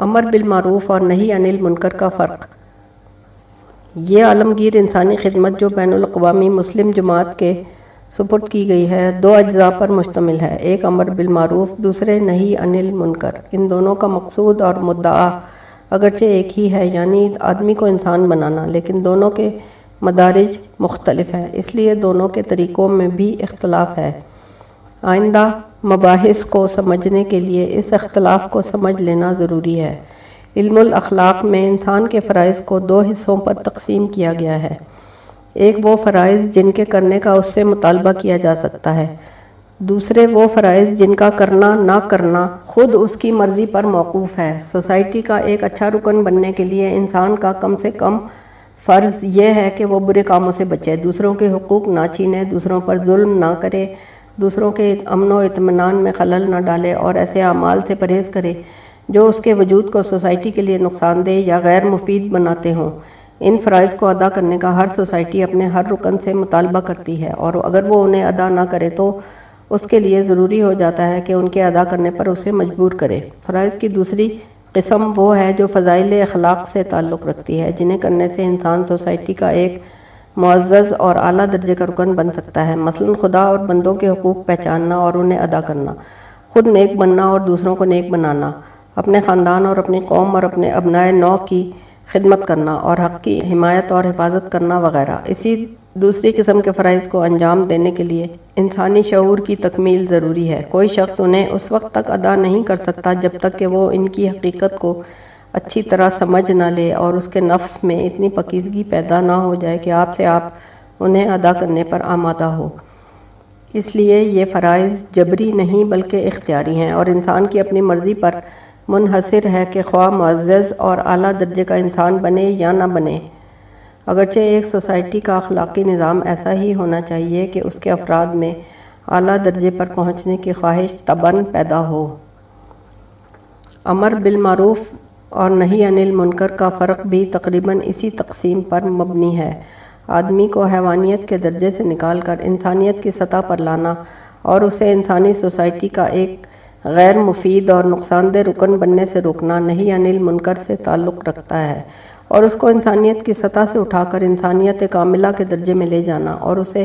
امر بالمعروف اور نہیں انل منکر کا فرق۔ یہ عالمگیر انسانی خدمت جو بین الاقوامی مسلم جماعت کے سپرد کی گئی ہے، دو اجزاء پر مشتمل ہے۔ ایک امر بالمعروف، دوسرے نہیں انل منکر ان دونوں کا مقصود اور مدعا اگرچہ ایک ہی ہے یعنی آدمی کو انسان بنانا، لیکن دونوں کے مدارج مختلف ہیں۔ اس لیے دونوں کے طریقوں میں بھی اختلاف ہے۔ آئندہ مباحث کو سمجھنے کے لیے اس اختلاف کو سمجھ لینا ضروری ہے۔ علم الاخلاق میں انسان کے فرائض کو دو حصوں پر تقسیم کیا گیا ہے۔ ایک وہ فرائض جن کے کرنے کا اس سے مطالبہ کیا جا سکتا ہے۔ دوسرے وہ فرائض جن کا کرنا نہ کرنا خود اس کی مرضی پر موقوف ہے۔ سوسائٹی کا ایک اچھا رکن بننے کے لیے انسان کا کم سے کم فرض یہ ہے کہ وہ برے کاموں سے بچے، دوسروں کے حقوق نہ چھینے، دوسروں پر ظلم نہ کرے دوسروں کے امن و اطمینان میں خلل نہ ڈالے اور ایسے اعمال سے پرہیز کرے جو اس کے وجود کو سوسائٹی کے لیے نقصان دہ یا غیر مفید بناتے ہوں۔ ان فرائض کو ادا کرنے کا ہر سوسائٹی اپنے ہر رکن سے مطالبہ کرتی ہے اور اگر وہ انہیں ادا نہ کرے تو اس کے لیے ضروری ہو جاتا ہے کہ ان کے ادا کرنے پر اسے مجبور کرے۔ فرائض کی دوسری قسم وہ ہے جو فضائل اخلاق سے تعلق رکھتی ہے، جنہیں کرنے سے انسان سوسائٹی کا ایک معزز اور اعلیٰ درجے کا رکن بن سکتا ہے۔ مثلا خدا اور بندوں کے حقوق پہچاننا اور انہیں ادا کرنا، خود نیک بننا اور دوسروں کو نیک بنانا، اپنے خاندان اور اپنی قوم اور اپنے ابنائے نو کی خدمت کرنا اور حق کی حمایت اور حفاظت کرنا وغیرہ۔ اسی دوسری قسم کے فرائض کو انجام دینے کے لیے انسانی شعور کی تکمیل ضروری ہے۔ کوئی شخص انہیں اس وقت تک ادا نہیں کر سکتا جب تک کہ وہ ان کی حقیقت کو اچھی طرح سمجھ نہ لے اور اس کے نفس میں اتنی پکیزگی پیدا نہ ہو جائے کہ آپ سے آپ انہیں ادا کرنے پر آمادہ ہو۔ اس لیے یہ فرائض جبری نہیں بلکہ اختیاری ہیں اور انسان کی اپنی مرضی پر منحصر ہے کہ خواہ معزز اور اعلیٰ درجے کا انسان بنے یا نہ بنے۔ اگرچہ ایک سوسائٹی کا اخلاقی نظام ایسا ہی ہونا چاہیے کہ اس کے افراد میں اعلیٰ درجے پر پہنچنے کی خواہش تبن پیدا ہو۔ امر بالمعروف اور نہیں انل منکر کا فرق بھی تقریباً اسی تقسیم پر مبنی ہے۔ آدمی کو حیوانیت کے درجے سے نکال کر انسانیت کی سطح پر لانا اور اسے انسانی سوسائٹی کا ایک غیر مفید اور نقصان دہ رکن بننے سے روکنا نہیں انل منکر سے تعلق رکھتا ہے اور اس کو انسانیت کی سطح سے اٹھا کر انسانیت کاملہ کے درجے میں لے جانا اور اسے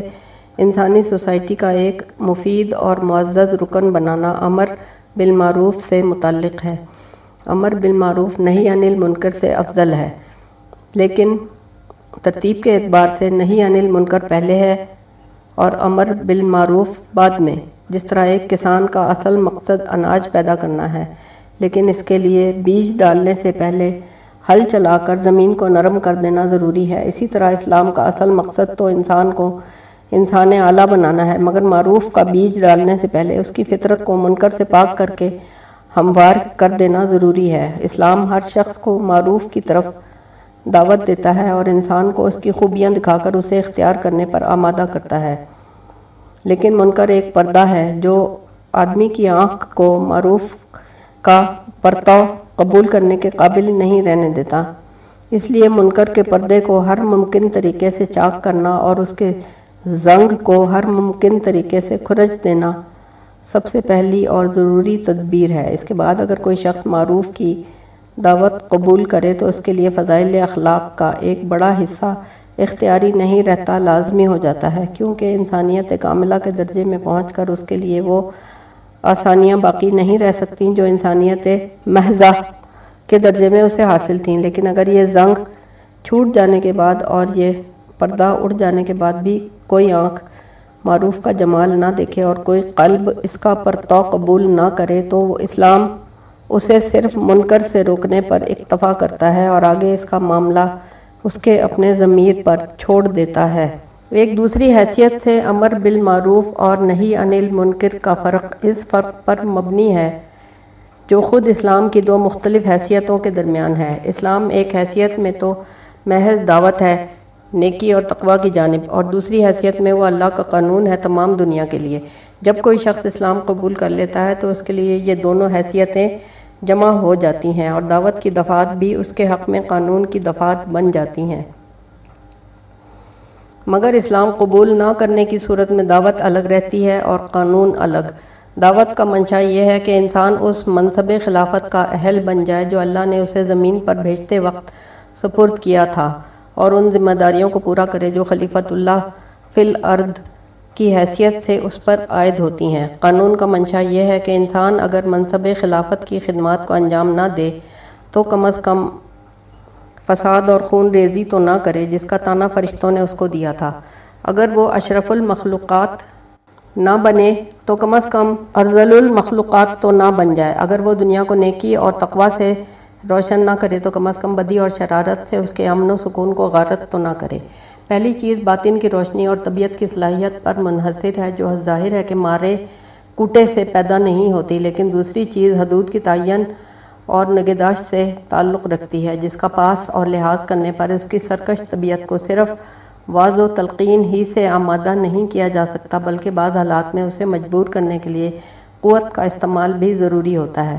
انسانی سوسائٹی کا ایک مفید اور معزز رکن بنانا امر بالمعروف سے متعلق ہے۔ امر بالمعروف نہیں یعنی انل منکر سے افضل ہے۔ لیکن ترتیب کے اعتبار سے نہیں یعنی انل منکر پہلے ہے اور امر بالمعروف بعد میں۔ جس طرح ایک کسان کا اصل مقصد اناج پیدا کرنا ہے، لیکن اس کے لیے بیج ڈالنے سے پہلے ہل چلا کر زمین کو نرم کر دینا ضروری ہے۔ اسی طرح اسلام کا اصل مقصد تو انسان کو انسان اعلیٰ بنانا ہے، مگر معروف کا بیج ڈالنے سے پہلے اس کی فطرت کو منکر سے پاک کر کے ہموار کر دینا ضروری ہے۔ اسلام ہر شخص کو معروف کی طرف دعوت دیتا ہے اور انسان کو اس کی خوبیاں دکھا کر اسے اختیار کرنے پر آمادہ کرتا ہے۔ لیکن منکر ایک پردہ ہے جو آدمی کی آنکھ کو معروف کا پرتاؤ قبول کرنے کے قابل نہیں رہنے دیتا۔ اس لیے منکر کے پردے کو ہر ممکن طریقے سے چاک کرنا اور اس کے زنگ کو ہر ممکن طریقے سے کھرج دینا سب سے پہلی اور ضروری تدبیر ہے۔ اس کے بعد اگر کوئی شخص معروف کی دعوت قبول کرے تو اس کے لیے فضائل اخلاق کا ایک بڑا حصہ اختیاری نہیں رہتا، لازمی ہو جاتا ہے۔ کیونکہ انسانیت کاملہ کے درجے میں پہنچ کر اس کے لیے وہ آسانیاں باقی نہیں رہ سکتیں جو انسانیت محضہ کے درجے میں اسے حاصل تھیں۔ لیکن اگر یہ زنگ چھوٹ جانے کے بعد اور یہ پردہ اڑ جانے کے بعد بھی کوئی آنکھ معروف کا جمال نہ دیکھے اور کوئی قلب اس کا پرتو قبول نہ کرے تو وہ اسلام اسے صرف منکر سے روکنے پر اکتفا کرتا ہے اور آگے اس کا معاملہ اس کے اپنے ضمیر پر چھوڑ دیتا ہے۔ ایک دوسری حیثیت سے، امر بالمعروف اور نہیں انل منکر کا فرق اس فرق پر مبنی ہے جو خود اسلام کی دو مختلف حیثیتوں کے درمیان ہے۔ اسلام ایک حیثیت میں تو محض دعوت ہے نیکی اور تقوی کی جانب۔ اور دوسری حیثیت میں وہ اللہ کا قانون ہے تمام دنیا کے لیے۔ جب کوئی شخص اسلام قبول کر لیتا ہے تو اس کے لیے یہ دونوں حیثیتیں جمع ہو جاتی ہیں اور دعوت کی دفعات بھی اس کے حق میں قانون کی دفعات بن جاتی ہیں۔ مگر اسلام قبول نہ کرنے کی صورت میں دعوت الگ رہتی ہے اور قانون الگ۔ دعوت کا منشا یہ ہے کہ انسان اس منصب خلافت کا اہل بن جائے جو اللہ نے اسے زمین پر بھیجتے وقت سپرد کیا تھا۔ اور ان ذمہ داریوں کو پورا کرے جو خلیفت اللہ فی الارض کی حیثیت سے اس پر عائد ہوتی ہیں۔ قانون کا منشا یہ ہے کہ انسان اگر منصب خلافت کی خدمات کو انجام نہ دے تو کم از کم فساد اور خون ریزی تو نہ کرے جس کا تانا فرشتوں نے اس کو دیا تھا۔ اگر وہ اشرف المخلوقات نہ بنے تو کم از کم ارزل المخلوقات تو نہ بن جائے۔ اگر وہ دنیا کو نیکی اور تقوی سے روشن نہ کرے تو کم از کم بدی اور شرارت سے اس کے امن و سکون کو غارت تو نہ کرے۔ پہلی چیز باطن کی روشنی اور طبیعت کی صلاحیت پر منحصر ہے، جو ظاہر ہے کہ مارے کوٹے سے پیدا نہیں ہوتی، لیکن دوسری چیز حدود کی تعین اور نگہداشت سے تعلق رکھتی ہے، جس کا پاس اور لحاظ کرنے پر اس کی سرکش طبیعت کو صرف واض و تلقین ہی سے آمادہ نہیں کیا جا سکتا، بلکہ بعض حالات میں اسے مجبور کرنے کے لیے قوت کا استعمال بھی ضروری ہوتا ہے۔